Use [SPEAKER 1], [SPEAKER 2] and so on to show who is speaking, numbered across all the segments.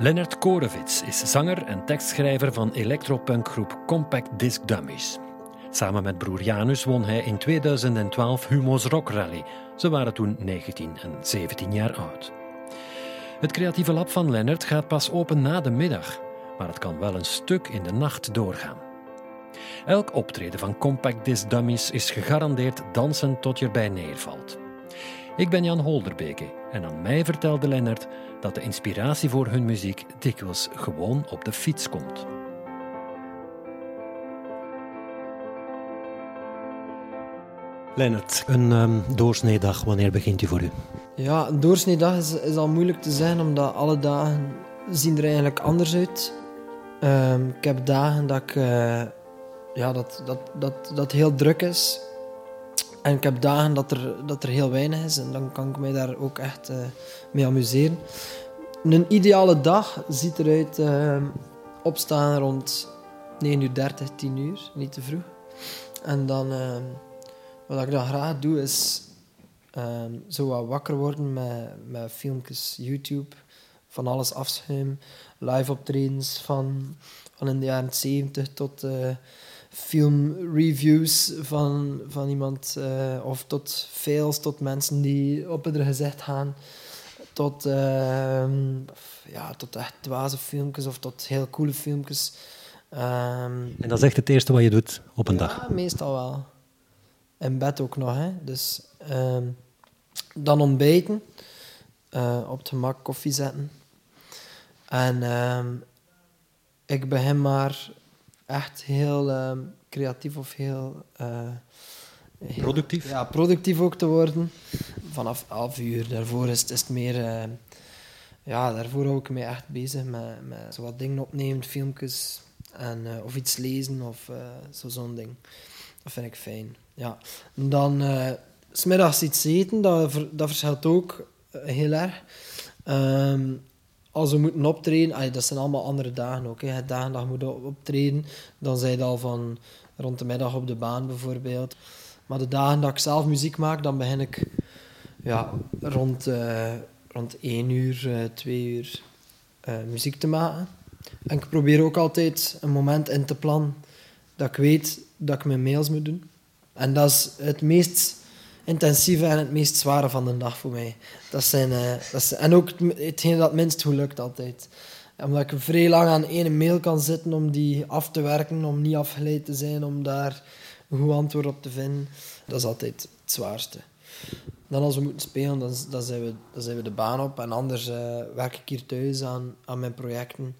[SPEAKER 1] Lennart Korevits is zanger en tekstschrijver van electropunkgroep Compact Disc Dummies. Samen met broer Janus won hij in 2012 Humo's Rock Rally. Ze waren toen 19 en 17 jaar oud. Het creatieve lab van Lennart gaat pas open na de middag, maar het kan wel een stuk in de nacht doorgaan. Elk optreden van Compact Disc Dummies is gegarandeerd dansen tot je erbij neervalt. Ik ben Jan Holderbeke en aan mij vertelde Lennart dat de inspiratie voor hun muziek dikwijls gewoon op de fiets komt. Lennart, een um, doorsneedag, wanneer begint die voor u?
[SPEAKER 2] Ja, een doorsneedag is, is al moeilijk te zijn, omdat alle dagen zien er eigenlijk anders uit. Um, ik heb dagen dat ik uh, ja, dat, dat, dat, dat heel druk is. En ik heb dagen dat er, dat er heel weinig is en dan kan ik mij daar ook echt uh, mee amuseren. Een ideale dag ziet eruit uh, opstaan rond 9.30 uur, 10 uur, niet te vroeg. En dan, uh, wat ik dan graag doe, is zo wat wakker worden met, met filmpjes YouTube, van alles afschuim, live optredens van, van in de jaren 70 tot filmreviews van, van iemand, uh, of tot fails, tot mensen die op het gezicht gaan, tot, uh, ja, tot echt dwaze filmpjes of tot heel coole filmpjes.
[SPEAKER 1] Um, en dat is echt het eerste wat je doet op een
[SPEAKER 2] ja,
[SPEAKER 1] dag?
[SPEAKER 2] Ja, meestal wel. In bed ook nog. Hè. Dus um, dan ontbijten, uh, op het gemak koffie zetten. En um, ik begin maar echt heel uh, creatief of heel, uh,
[SPEAKER 1] heel, Productief?
[SPEAKER 2] Ja, productief ook te worden. Vanaf 11 uur. Daarvoor is het, is het meer... Uh, ja, daarvoor hou ik me echt bezig met, met zo wat dingen opnemen, filmpjes. En, of iets lezen of zo, zo'n ding. Dat vind ik fijn. Ja. En dan... smiddags iets eten, dat, dat verschilt ook heel erg. Um, als we moeten optreden, dat zijn allemaal andere dagen ook. Dagen dat je moet optreden, dan zijn al van rond de middag op de baan bijvoorbeeld. Maar de dagen dat ik zelf muziek maak, dan begin ik ja, rond, uh, rond 1 uur, uh, 2 uur uh, muziek te maken. En ik probeer ook altijd een moment in te plannen dat ik weet dat ik mijn mails moet doen. En dat is het meest intensieve en het meest zware van de dag voor mij. Dat zijn, uh, dat en ook hetgeen dat minst goed lukt altijd. Omdat ik vrij lang aan één mail kan zitten om die af te werken, om niet afgeleid te zijn, om daar een goed antwoord op te vinden. Dat is altijd het zwaarste. Dan als we moeten spelen, dan, dan, zijn, we, dan zijn we de baan op. En anders uh, werk ik hier thuis aan, aan mijn projecten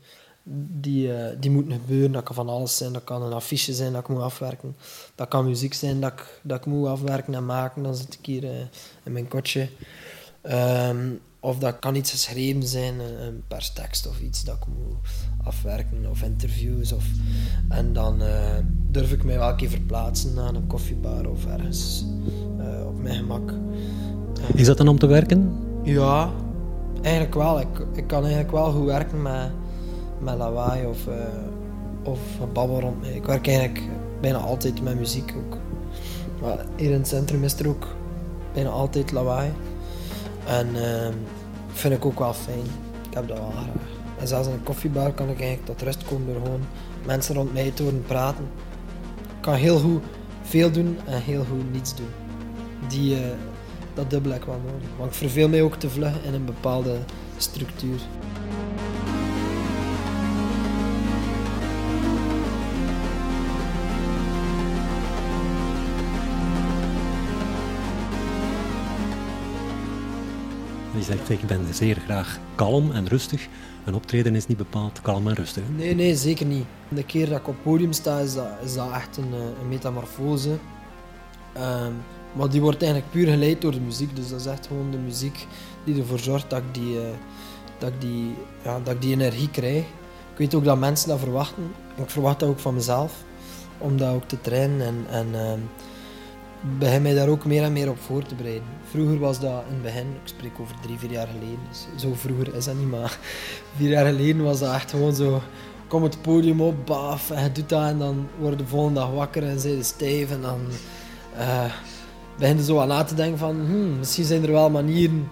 [SPEAKER 2] die, uh, die moeten gebeuren. Dat kan van alles zijn. Dat kan een affiche zijn dat ik moet afwerken. Dat kan muziek zijn dat ik, dat ik moet afwerken en maken. Dan zit ik hier uh, in mijn kotje. Um, of dat kan iets geschreven zijn, een, perstekst of iets dat ik moet afwerken. Of interviews. Of, en dan uh, durf ik mij wel een keer verplaatsen naar een koffiebar of ergens op mijn gemak.
[SPEAKER 1] Is dat dan om te werken?
[SPEAKER 2] Ja, eigenlijk wel. Ik, ik kan eigenlijk wel goed werken met met lawaai of, uh, of babbel rond mij. Ik werk eigenlijk bijna altijd met muziek ook. Maar hier in het centrum is er ook bijna altijd lawaai. En uh, vind ik ook wel fijn. Ik heb dat wel graag. En zelfs in een koffiebar kan ik eigenlijk tot rust komen door gewoon mensen rond mij te horen praten. Ik kan heel goed veel doen en heel goed niets doen. Die, uh, dat dubbel ik wel nodig. Want ik verveel mij ook te vlug in een bepaalde structuur.
[SPEAKER 1] Je zegt, ik ben zeer graag kalm en rustig. Een optreden is niet bepaald kalm en rustig.
[SPEAKER 2] Nee, nee, zeker niet. De keer dat ik op het podium sta, is dat, is dat echt een, eh, metamorfose. Um, maar die wordt eigenlijk puur geleid door de muziek. Dus dat is echt gewoon de muziek die ervoor zorgt dat ik die, uh, dat ik die, ja, dat ik die energie krijg. Ik weet ook dat mensen dat verwachten. ik verwacht dat ook van mezelf. Om dat ook te trainen. En, en uh, begin mij daar ook meer en meer op voor te bereiden. Vroeger was dat in het begin, ik spreek over drie, vier jaar geleden, dus zo vroeger is dat niet, maar vier jaar geleden was dat echt gewoon zo, kom het podium op, baf, en doet dat en dan word je de volgende dag wakker en zijn je stijf en dan uh, begin je zo aan na te denken van, hmm, misschien zijn er wel manieren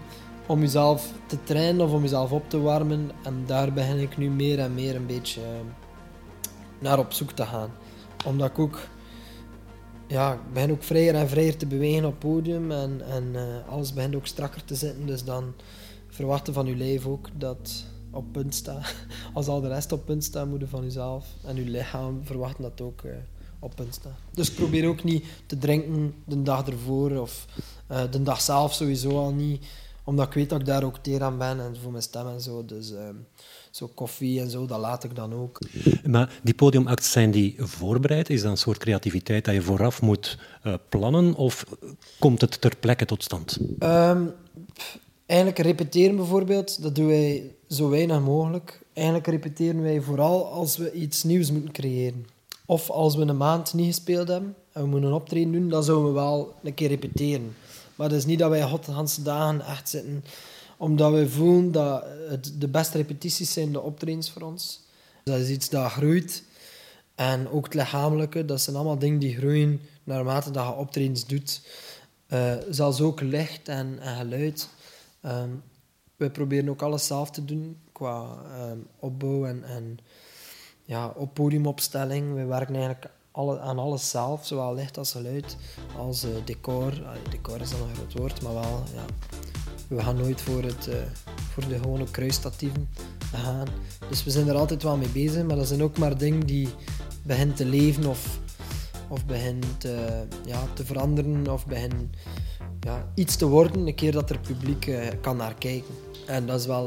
[SPEAKER 2] om jezelf te trainen of om jezelf op te warmen. En daar begin ik nu meer en meer een beetje eh, naar op zoek te gaan. Omdat ik ook, ja, ik begin ook vrijer en vrijer te bewegen op het podium en, en eh, alles begint ook strakker te zitten. Dus dan verwachten van je lijf ook dat op punt staat. Als al de rest op punt staat, moet je van jezelf en je lichaam verwachten dat ook uh, op punt staat. Dus probeer ook niet te drinken de dag ervoor of uh, de dag zelf sowieso al niet omdat ik weet dat ik daar ook teer aan ben en voor mijn stem en zo. Dus uh, zo koffie en zo, dat laat ik dan ook.
[SPEAKER 1] Maar die podiumacts, zijn die voorbereid? Is dat een soort creativiteit dat je vooraf moet uh, plannen? Of komt het ter plekke tot stand?
[SPEAKER 2] Um, eigenlijk repeteren bijvoorbeeld, dat doen wij zo weinig mogelijk. Eigenlijk repeteren wij vooral als we iets nieuws moeten creëren. Of als we een maand niet gespeeld hebben en we moeten een optreden doen, dan zouden we wel een keer repeteren. Maar het is niet dat wij Godhanse dagen echt zitten, omdat we voelen dat de beste repetities zijn de optredens voor ons. Dat is iets dat groeit. En ook het lichamelijke, dat zijn allemaal dingen die groeien naarmate dat je optredens doet. Uh, zelfs ook licht en, geluid. Um, we proberen ook alles zelf te doen qua um, opbouw en, en ja, op podiumopstelling. We werken eigenlijk alle, aan alles zelf, zowel licht als geluid, als uh, decor. Decor is dan een groot woord, maar wel, ja. We gaan nooit voor, het, uh, voor de gewone kruisstatieven gaan. Dus we zijn er altijd wel mee bezig, maar dat zijn ook maar dingen die beginnen te leven of, of beginnen te, ja, te veranderen of beginnen ja, iets te worden een keer dat er publiek uh, kan naar kijken. En dat is wel,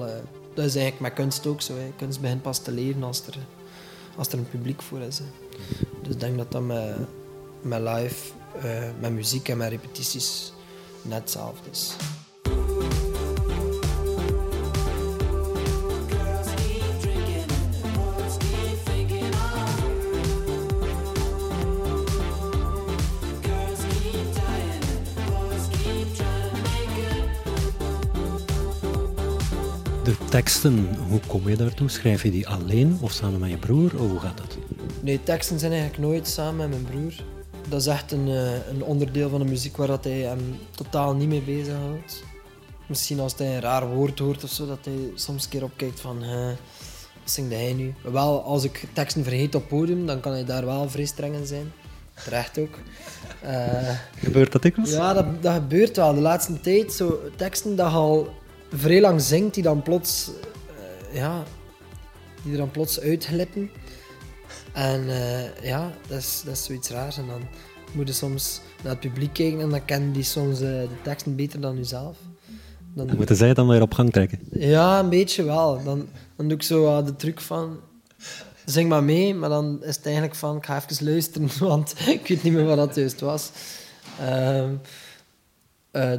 [SPEAKER 2] dat is eigenlijk met kunst ook zo. Hè. Kunst begint pas te leven als er, als er een publiek voor is. Hè. Dus ik denk dat dat met, met live, uh, met muziek en met repetities net hetzelfde is.
[SPEAKER 1] De teksten, hoe kom je daartoe? Schrijf je die alleen of samen met je broer? Of hoe gaat dat?
[SPEAKER 2] Nee, teksten zijn eigenlijk nooit samen met mijn broer. Dat is echt een, een onderdeel van de muziek waar dat hij hem totaal niet mee bezighoudt. Misschien als hij een raar woord hoort of zo, dat hij soms een keer opkijkt van... Wat zingt hij nu? Wel, als ik teksten vergeet op podium, dan kan hij daar wel vrij streng in zijn. Terecht ook.
[SPEAKER 1] Uh, gebeurt dat dikwijls?
[SPEAKER 2] Ja, dat, dat gebeurt wel. De laatste tijd, zo teksten dat al vrij lang zingt, die dan plots... Uh, ja, die er dan plots uitglippen. En uh, ja, dat is, dat is zoiets raars. En dan moet je soms naar het publiek kijken en dan kennen die soms uh, de teksten beter dan jezelf.
[SPEAKER 1] Dan, moeten zij dan weer op gang trekken?
[SPEAKER 2] Ja, een beetje wel. Dan, dan doe ik zo uh, de truc van... Zing maar mee, maar dan is het eigenlijk van... Ik ga even luisteren, want ik weet niet meer wat dat juist was.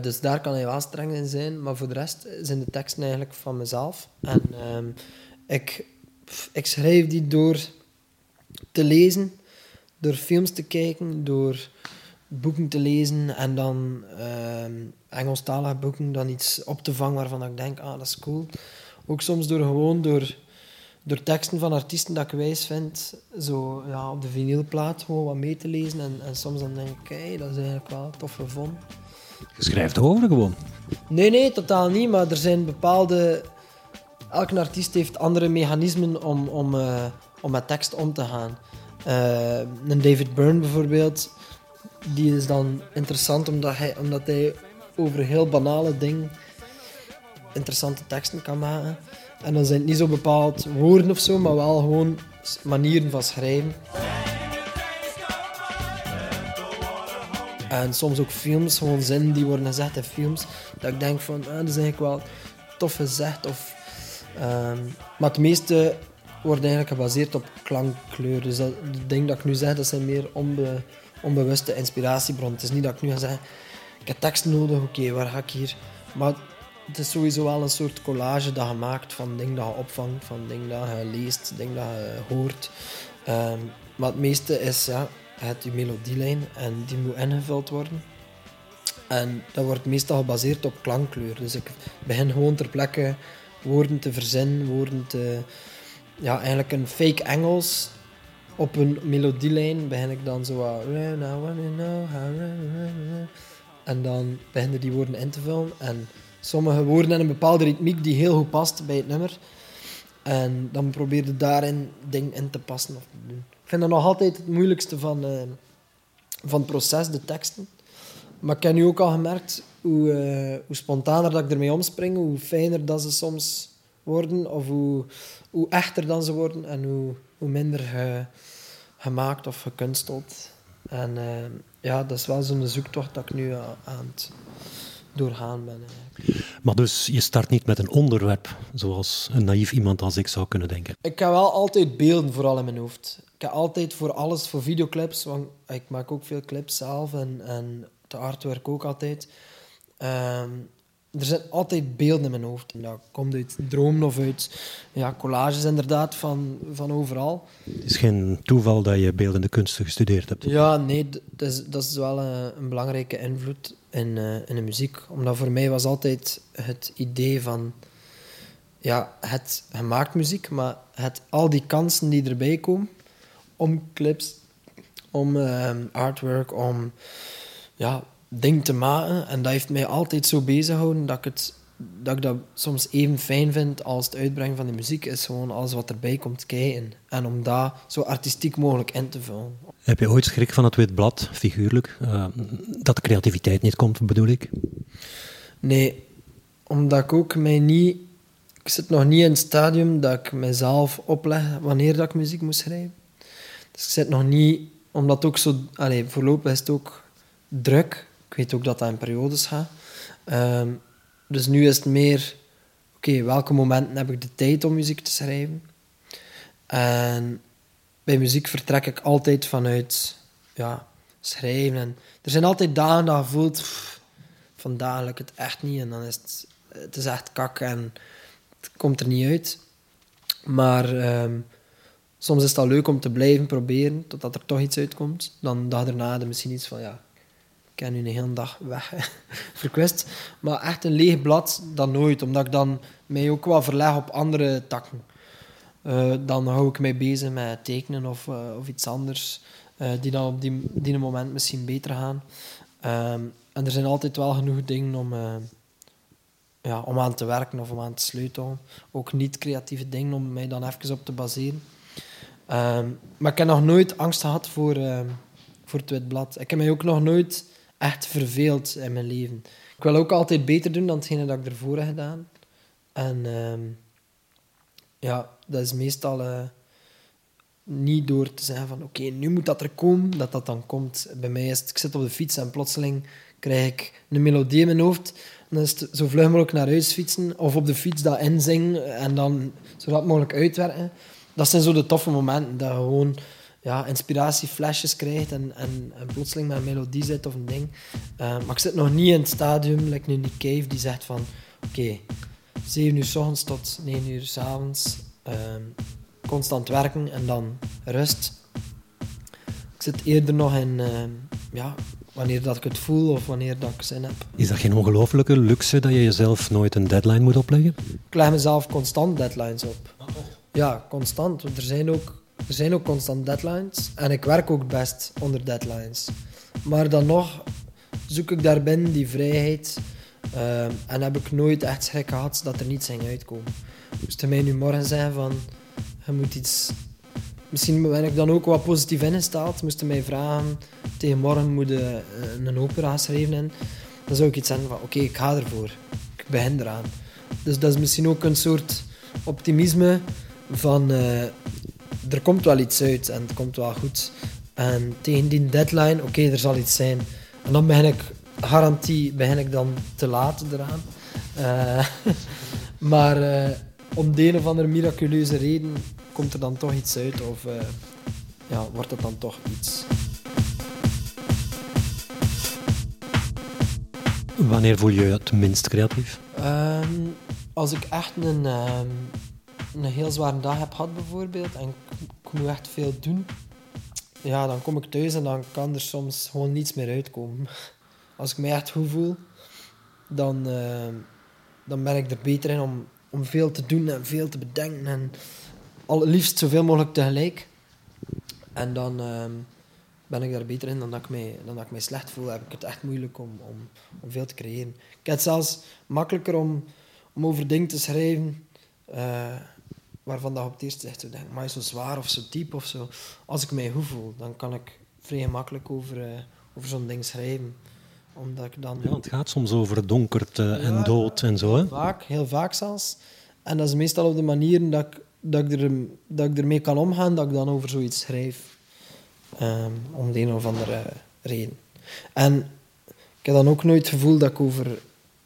[SPEAKER 2] dus daar kan hij wel streng in zijn. Maar voor de rest zijn de teksten eigenlijk van mezelf. En um, ik, ik schrijf die door te lezen, door films te kijken, door boeken te lezen en dan uh, Engelstalige boeken, dan iets op te vangen waarvan ik denk, ah, dat is cool. Ook soms door gewoon door, door teksten van artiesten dat ik wijs vind, zo ja, op de vinylplaat gewoon wat mee te lezen. En, en soms dan denk ik, hey, dat is eigenlijk wel een toffe von.
[SPEAKER 1] Je schrijft over gewoon?
[SPEAKER 2] Nee, nee, totaal niet. Maar er zijn bepaalde... Elke artiest heeft andere mechanismen om, om, uh, om met tekst om te gaan. Uh, een David Byrne bijvoorbeeld, die is dan interessant omdat hij, omdat hij over heel banale dingen interessante teksten kan maken. En dan zijn het niet zo bepaald woorden of zo, maar wel gewoon manieren van schrijven. En soms ook films, gewoon zinnen die worden gezegd in films. Dat ik denk van, ah, dat is eigenlijk wel tof gezegd. Of, um, maar het meeste wordt eigenlijk gebaseerd op klankkleur. Dus dat, ding dat ik nu zeg, dat zijn meer onbe, onbewuste inspiratiebronnen. Het is niet dat ik nu ga zeggen, ik heb tekst nodig, oké, waar ga ik hier? Maar het is sowieso wel een soort collage dat je maakt van dingen dat je opvangt, van dingen dat je leest, dingen dat je hoort. Um, maar het meeste is, ja, het je melodielijn en die moet ingevuld worden. En dat wordt meestal gebaseerd op klankkleur. Dus ik begin gewoon ter plekke woorden te verzinnen, woorden te... Ja, eigenlijk een fake Engels op een melodielijn begin ik dan zo En dan beginnen die woorden in te vullen. En sommige woorden hebben een bepaalde ritmiek die heel goed past bij het nummer. En dan probeer je daarin dingen in te passen of te doen. Ik vind dat nog altijd het moeilijkste van, eh, van het proces, de teksten. Maar ik heb nu ook al gemerkt hoe, uh, hoe spontaner dat ik ermee omspring, hoe fijner dat ze soms worden, of hoe, hoe echter dan ze worden en hoe, hoe minder gemaakt of gekunsteld. En uh, ja, dat is wel zo'n zoektocht dat ik nu aan het doorgaan ben.
[SPEAKER 1] Maar dus je start niet met een onderwerp, zoals een naïef iemand als ik zou kunnen denken?
[SPEAKER 2] Ik heb wel altijd beelden vooral in mijn hoofd. Ik heb altijd voor alles, voor videoclips, want ik maak ook veel clips zelf en, en de artwork ook altijd. Ehm, er zijn altijd beelden in mijn hoofd. En dat komt uit dromen of uit ja, collages inderdaad, van, van overal.
[SPEAKER 1] Het is geen toeval dat je beeldende kunsten gestudeerd hebt?
[SPEAKER 2] Ja, nee, dat is, dat is wel een, een belangrijke invloed in, uh, in de muziek. Omdat voor mij was altijd het idee van... Ja, het gemaakt muziek, maar het, al die kansen die erbij komen om clips, om uh, artwork, om ja, dingen te maken. En dat heeft mij altijd zo bezig gehouden dat ik, het, dat ik dat soms even fijn vind als het uitbrengen van de muziek is gewoon alles wat erbij komt kijken. En om dat zo artistiek mogelijk in te vullen.
[SPEAKER 1] Heb je ooit schrik van het wit blad, figuurlijk? Uh, dat de creativiteit niet komt, bedoel ik?
[SPEAKER 2] Nee, omdat ik ook mij niet... Ik zit nog niet in het stadium dat ik mezelf opleg wanneer dat ik muziek moet schrijven. Dus ik zit nog niet... Omdat ook zo... Allez, voorlopig is het ook druk. Ik weet ook dat dat in periodes gaat. Um, dus nu is het meer... Oké, welke momenten heb ik de tijd om muziek te schrijven? En bij muziek vertrek ik altijd vanuit ja, schrijven. En er zijn altijd dagen dat je voelt, pff, vandaag het echt niet. En dan is het, het is echt kak en het komt er niet uit. Maar um, soms is het al leuk om te blijven proberen, totdat er toch iets uitkomt. Dan dag daarna misschien iets van, ja, ik heb nu een hele dag weg. Maar echt een leeg blad, dan nooit. Omdat ik dan mij ook wel verleg op andere takken. Uh, dan hou ik mij bezig met tekenen of, uh, of iets anders, uh, die dan op die, die moment misschien beter gaan. Um, en er zijn altijd wel genoeg dingen om, ja, om aan te werken of om aan te sleutelen. Ook niet-creatieve dingen om mij dan even op te baseren. Um, maar ik heb nog nooit angst gehad voor, voor het witblad. Ik heb mij ook nog nooit echt verveeld in mijn leven. Ik wil ook altijd beter doen dan hetgene dat ik ervoor heb gedaan. En um, ja, dat is meestal uh, niet door te zeggen van oké, nu moet dat er komen, dat dat dan komt. Bij mij is het, ik zit op de fiets en plotseling krijg ik een melodie in mijn hoofd. En dan is het zo vlug mogelijk naar huis fietsen of op de fiets dat inzingen en dan zo dat mogelijk uitwerken. Dat zijn zo de toffe momenten, dat gewoon ja, inspiratieflesjes krijgt en, en, en, plotseling met een melodie zit of een ding. Uh, maar ik zit nog niet in het stadium, like nu Nick Cave, die zegt van oké, okay, 7 uur s ochtends tot 9 uur s avonds uh, constant werken en dan rust. Ik zit eerder nog in uh, ja, wanneer dat ik het voel of wanneer dat ik zin heb.
[SPEAKER 1] Is dat geen ongelofelijke luxe dat je jezelf nooit een deadline moet opleggen?
[SPEAKER 2] Ik leg mezelf constant deadlines op. Ja, constant. Want er zijn ook, er zijn ook constant deadlines. En ik werk ook best onder deadlines. Maar dan nog zoek ik daarbinnen die vrijheid Uh, en heb ik nooit echt schrik gehad dat er niets ging uitkomen. Moest mij nu morgen zeggen van, je moet iets... Misschien ben ik dan ook wat positief ingesteld. Moest mij vragen, tegen morgen moet je een opera schrijven. En dan zou ik iets zeggen van, oké, ik ga ervoor. Ik begin eraan. Dus dat is misschien ook een soort optimisme van, uh, er komt wel iets uit en het komt wel goed. En tegen die deadline, oké, okay, er zal iets zijn. En dan begin ik garantie begin ik dan te laat eraan. Uh, maar uh, om de een of andere miraculeuze reden komt er dan toch iets uit of uh, ja, wordt het dan toch iets.
[SPEAKER 1] Wanneer voel je je het minst creatief?
[SPEAKER 2] Um, als ik echt een, um, een heel zware dag heb gehad bijvoorbeeld en ik, moet echt veel doen, ja, dan kom ik thuis en dan kan er soms gewoon niets meer uitkomen als ik me echt goed voel, dan, uh, dan ben ik er beter in om, om veel te doen en veel te bedenken. En liefst zoveel mogelijk tegelijk. En dan, uh, ben ik daar beter in dan dat ik mij, dan dat ik mij slecht voel. Heb ik het echt moeilijk om, om, om veel te creëren. Ik heb het zelfs makkelijker om, om over dingen te schrijven uh, waarvan dat op het eerste zegt, denk, maar zo zwaar of zo diep of zo. Als ik mij goed voel, dan kan ik vrij gemakkelijk over, uh, over zo'n ding schrijven. Omdat ik dan...
[SPEAKER 1] Ja, het gaat soms over donkerte en dood en zo. Hè?
[SPEAKER 2] Vaak, heel vaak zelfs. En dat is meestal op de manier dat ik, dat ik, er, dat ik ermee kan omgaan, dat ik dan over zoiets schrijf. Um, om de een of andere reden. En ik heb dan ook nooit het gevoel dat ik over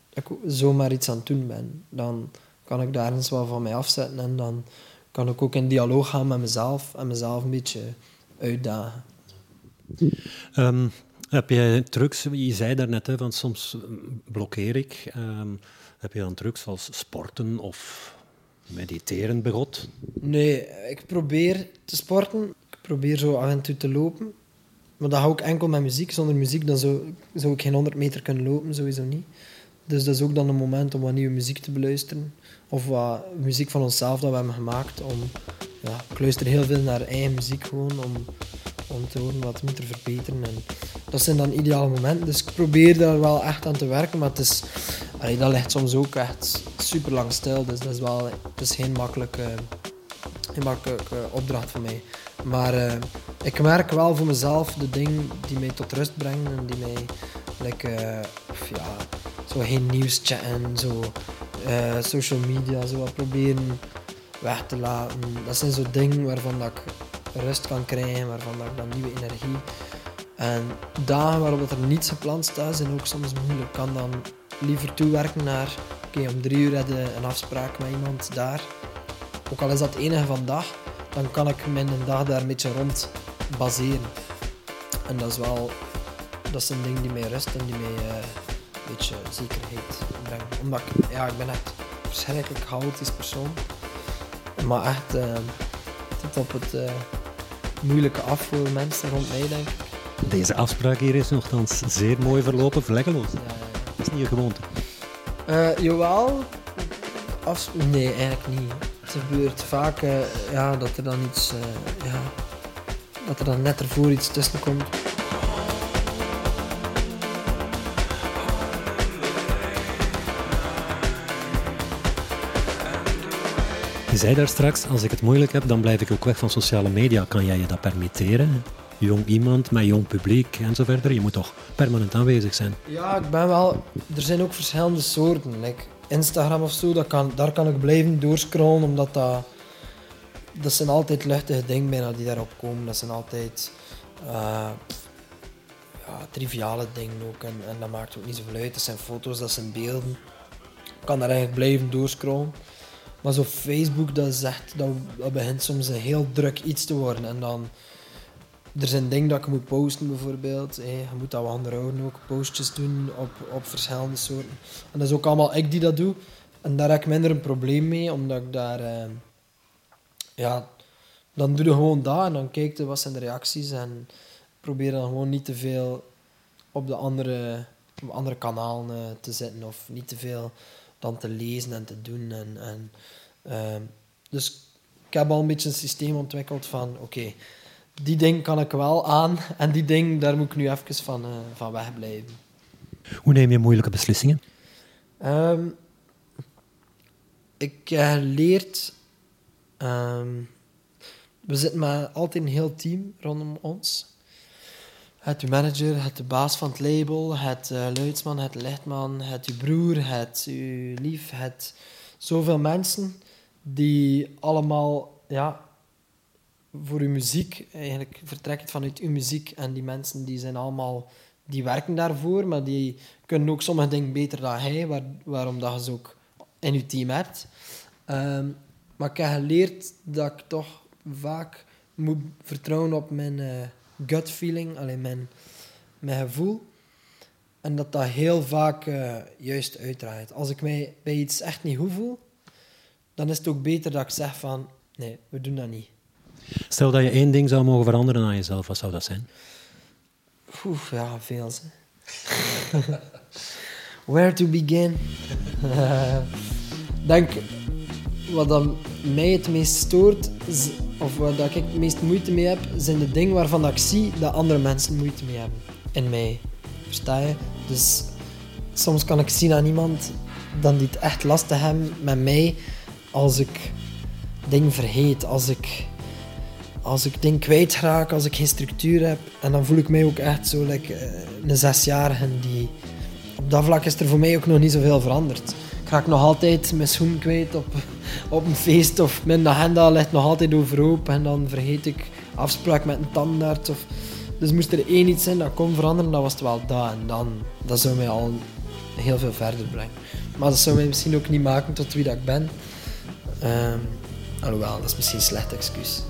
[SPEAKER 2] dat ik zomaar iets aan het doen ben. Dan kan ik daar eens wat van mij afzetten en dan kan ik ook in dialoog gaan met mezelf en mezelf een beetje uitdagen.
[SPEAKER 1] Um, heb jij trucs, je zei daarnet, hè, van soms blokkeer ik. Um, heb je dan trucs als sporten of mediteren begot?
[SPEAKER 2] Nee, ik probeer te sporten. Ik probeer zo af en toe te lopen. Maar dat hou ik enkel met muziek. Zonder muziek dan zou, zou ik geen 100 meter kunnen lopen, sowieso niet. Dus dat is ook dan een moment om wat nieuwe muziek te beluisteren. Of wat muziek van onszelf dat we hebben gemaakt. Om, ja, ik luister heel veel naar eigen muziek gewoon om, om te horen wat moet er verbeteren. En dat zijn dan ideale momenten. Dus ik probeer daar wel echt aan te werken. Maar het is, allee, dat ligt soms ook echt super lang stil. Dus dat is wel het is geen makkelijke, makkelijke opdracht voor mij. Maar uh, ik merk wel voor mezelf de dingen die mij tot rust brengen en die mij like, uh, ja, geen nieuws chatten, zo uh, social media, zo wat proberen weg te laten. Dat zijn zo dingen waarvan dat ik rust kan krijgen, waarvan dat ik dan nieuwe energie. En dagen waarop er niets gepland staat, zijn ook soms moeilijk. Ik kan dan liever toewerken naar, oké, om drie uur hebben een afspraak met iemand daar. Ook al is dat het enige vandaag, dan kan ik mijn dag daar een beetje rond baseren. En dat is wel, dat zijn dingen die mij rust en die mij uh, een beetje zekerheid brengen. Omdat ik, ja, ik ben echt een verschrikkelijk chaotisch persoon. Maar echt uh, tot op het uh, moeilijke af voor mensen rond mij, denk ik.
[SPEAKER 1] Deze afspraak hier is nogthans zeer mooi verlopen, vlekkeloos. Ja, ja, ja. Dat is niet je gewoonte.
[SPEAKER 2] Uh, jawel. Af... Nee, eigenlijk niet. Het gebeurt vaak uh, ja, dat er dan iets... Ja, dat er dan net ervoor iets tussen komt.
[SPEAKER 1] Je zei daar straks, als ik het moeilijk heb, dan blijf ik ook weg van sociale media. Kan jij je dat permitteren? Jong iemand met jong publiek en zo verder. Je moet toch permanent aanwezig zijn?
[SPEAKER 2] Ja, ik ben wel... Er zijn ook verschillende soorten. Like Instagram of zo, dat kan, daar kan ik blijven doorscrollen, omdat dat... Dat zijn altijd luchtige dingen bijna die daarop komen. Dat zijn altijd... Uh, ja, triviale dingen ook. En, en dat maakt ook niet zoveel uit. Dat zijn foto's, dat zijn beelden. Ik kan daar eigenlijk blijven doorscrollen. Maar zo Facebook, dat, echt, dat, dat begint soms een heel druk iets te worden. En dan... Er zijn dingen dat ik moet posten bijvoorbeeld. Je moet dat wel onderhouden ook. Postjes doen op, op verschillende soorten. En dat is ook allemaal ik die dat doe. En daar heb ik minder een probleem mee, omdat ik daar... Eh, ja, dan doe je gewoon dat en dan kijk je wat zijn de reacties. En probeer dan gewoon niet te veel op de andere, op andere kanalen uh, te zitten. Of niet te veel dan te lezen en te doen. En, en, uh, dus ik heb al een beetje een systeem ontwikkeld van... Oké, die ding kan ik wel aan en die ding, daar moet ik nu even van, uh, van wegblijven.
[SPEAKER 1] Hoe neem je moeilijke beslissingen?
[SPEAKER 2] Um, ik heb geleerd... Um, we zitten met altijd een heel team rondom ons. Het uw manager, het de baas van het label, het uh, luidsman, het lichtman, het uw broer, het uw lief, het zoveel mensen die allemaal ja, voor uw muziek, eigenlijk vertrekt vanuit uw muziek en die mensen die zijn allemaal, die werken daarvoor, maar die kunnen ook sommige dingen beter dan hij, waar, waarom dat je ze ook in je team hebt. Um, maar ik heb geleerd dat ik toch vaak moet vertrouwen op mijn uh, gut feeling, alleen mijn, mijn gevoel. En dat dat heel vaak uh, juist uitdraait. Als ik mij bij iets echt niet goed voel, dan is het ook beter dat ik zeg van, nee, we doen dat niet.
[SPEAKER 1] Stel dat je één ding zou mogen veranderen aan jezelf, wat zou dat zijn?
[SPEAKER 2] Oeh, ja, veel. Where to begin? denk, wat dan mij het meest stoort, is of waar dat ik het meest moeite mee heb, zijn de dingen waarvan ik zie dat andere mensen moeite mee hebben. In mij. Versta je? Dus soms kan ik zien aan iemand dan die het echt lastig hebben met mij als ik dingen vergeet, als ik, als ik dingen kwijtraak, als ik geen structuur heb. En dan voel ik mij ook echt zo like, eh, een zesjarige die... Op dat vlak is er voor mij ook nog niet zoveel veranderd. Ik raak nog altijd mijn schoen kwijt op, op een feest of mijn agenda ligt nog altijd overhoop en dan vergeet ik afspraak met een tandarts. Of... Dus moest er één iets zijn dat kon veranderen, dan was het wel dat. En dan, dat zou mij al heel veel verder brengen. Maar dat zou mij misschien ook niet maken tot wie dat ik ben. Um, alhoewel, dat is misschien een slecht excuus.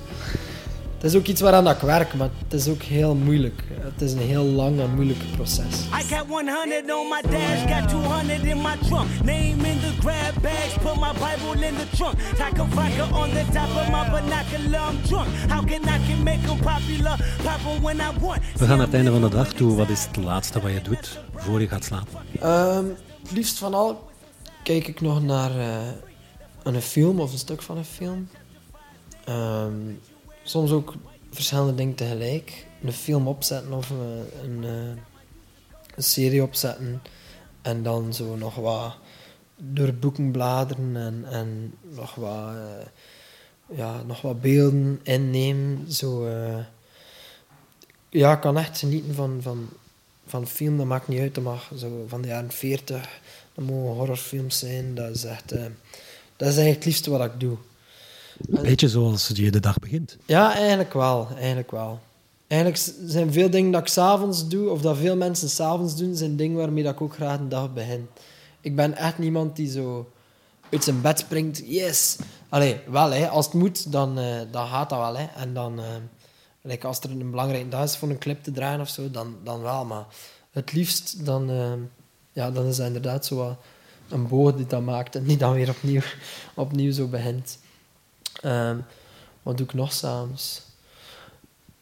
[SPEAKER 2] Het is ook iets waaraan ik werk, maar het is ook heel moeilijk. Het is een heel lang en moeilijk proces. I got 100 on my dash, got 200 in my trunk. Name in the grab bags, put my Bible in the trunk. Tack a vodka on the top of my binocular, I'm drunk. How can I can make them popular, pop when I want.
[SPEAKER 1] We gaan naar het einde van de dag toe. Wat is het laatste wat je doet voor je gaat slapen?
[SPEAKER 2] Um, het liefst van al kijk ik nog naar uh, een film of een stuk van een film. Um, soms ook verschillende dingen tegelijk. Een film opzetten of een, een, eh, een, serie opzetten. En dan zo nog wat door boeken bladeren en, en nog, wat, uh, ja, nog wat beelden innemen. Zo, ja, ik kan echt genieten van, van, van film. Dat maakt niet uit. Dat mag zo van de jaren 40. Dat mogen horrorfilms zijn. Dat is echt... dat is eigenlijk het liefste wat ik doe.
[SPEAKER 1] Een beetje zoals je de dag begint.
[SPEAKER 2] Ja, eigenlijk wel. Eigenlijk wel. Eigenlijk zijn veel dingen dat ik s'avonds doe, of dat veel mensen s'avonds doen, zijn dingen waarmee dat ik ook graag een dag begin. Ik ben echt niemand die zo uit zijn bed springt. Yes! Allee, wel, hè. als het moet, dan, uh, dan gaat dat wel. Hè. En dan, like als er een belangrijke dag is voor een clip te draaien of zo, dan, dan wel. Maar het liefst, dan, uh, ja, dan is het inderdaad zo een boog die dat maakt en die dan weer opnieuw, opnieuw zo begint. Um, wat doe ik nog s'avonds?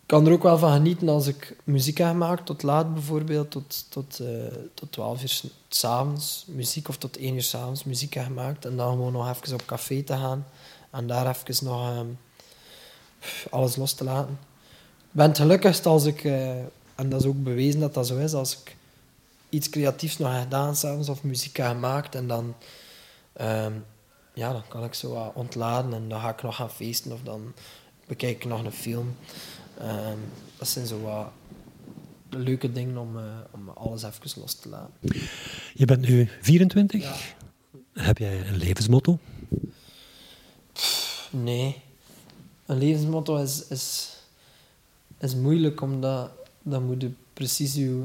[SPEAKER 2] Ik kan er ook wel van genieten als ik muziek heb gemaakt, tot laat bijvoorbeeld, tot, tot, uh, tot 12 uur s'avonds muziek, of tot 1 uur s'avonds muziek heb gemaakt. En dan gewoon nog even op café te gaan en daar even nog um, alles los te laten. Ik ben het gelukkigst als ik, uh, en dat is ook bewezen dat dat zo is, als ik iets creatiefs nog heb gedaan s'avonds of muziek heb gemaakt en dan um, ja, dan kan ik zo wat ontladen en dan ga ik nog gaan feesten of dan bekijk ik nog een film. Um, dat zijn zo wat leuke dingen om, uh, om alles even los te laten.
[SPEAKER 1] Je bent nu 24. Ja. Heb jij een levensmotto?
[SPEAKER 2] Pff, nee. Een levensmotto is, is, is moeilijk, omdat dan moet je precies je,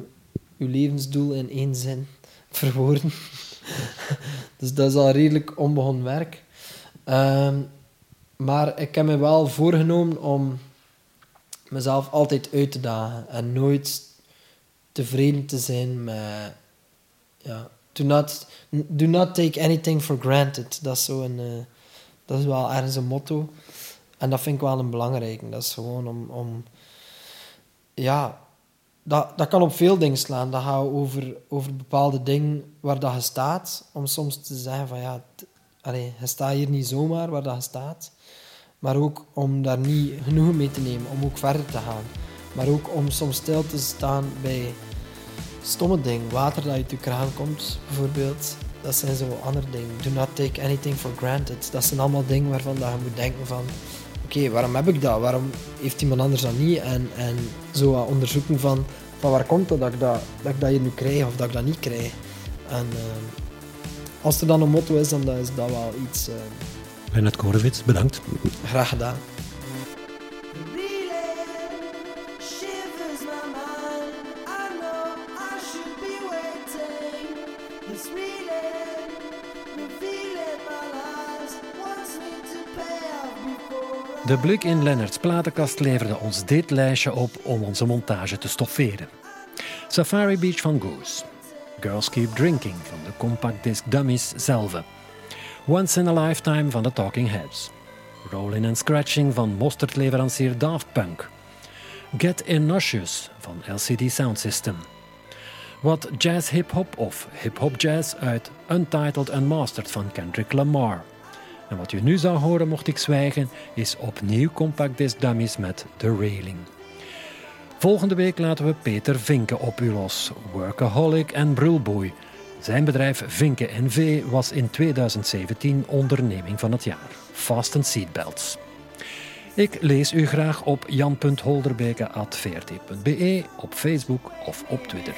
[SPEAKER 2] je levensdoel in één zin verwoorden. dus dat is al redelijk onbegonnen werk. Ehm, maar ik heb me wel voorgenomen om mezelf altijd uit te dagen en nooit tevreden te zijn met. Ja, do not, do not take anything for granted. Dat is, zo een, uh, dat is wel ergens een motto. En dat vind ik wel een belangrijke. Dat is gewoon om, om ja, dat, dat kan op veel dingen slaan. Dat gaat over, over bepaalde dingen waar dat je staat. Om soms te zeggen van ja, allez, je staat hier niet zomaar waar dat je staat. Maar ook om daar niet genoeg mee te nemen, om ook verder te gaan. Maar ook om soms stil te staan bij stomme dingen. Water dat uit je kraan komt, bijvoorbeeld. Dat zijn zo andere dingen. Do not take anything for granted. Dat zijn allemaal dingen waarvan je moet denken van oké, waarom heb ik dat? Waarom heeft iemand anders dat niet? En, en zo onderzoeken van, van waar komt het dat ik dat, dat ik dat hier nu krijg of dat ik dat niet krijg. En uh, als er dan een motto is, dan is dat wel iets... Uh...
[SPEAKER 1] Bernard Korowits, bedankt.
[SPEAKER 2] Graag gedaan.
[SPEAKER 1] De blik in Lennarts platenkast leverde ons dit lijstje op om onze montage te stofferen. Safari Beach van Goose. Girls Keep Drinking van de Compact Disc Dummies zelf. Once in a Lifetime van de Talking Heads. Rolling and Scratching van mosterdleverancier Daft Punk. Get Ignatius van LCD Sound System. Wat jazz hip-hop of hip-hop jazz uit Untitled Unmastered van Kendrick Lamar. En wat je nu zou horen mocht ik zwijgen, is opnieuw Compact Disc Dummies met The Railing. Volgende week laten we Peter Vinken op u los, workaholic en brulboy. Zijn bedrijf Vinken NV was in 2017 onderneming van het jaar. Fasten Seatbelts. Ik lees u graag op jan.holderbeke.vrt.be, op Facebook of op Twitter.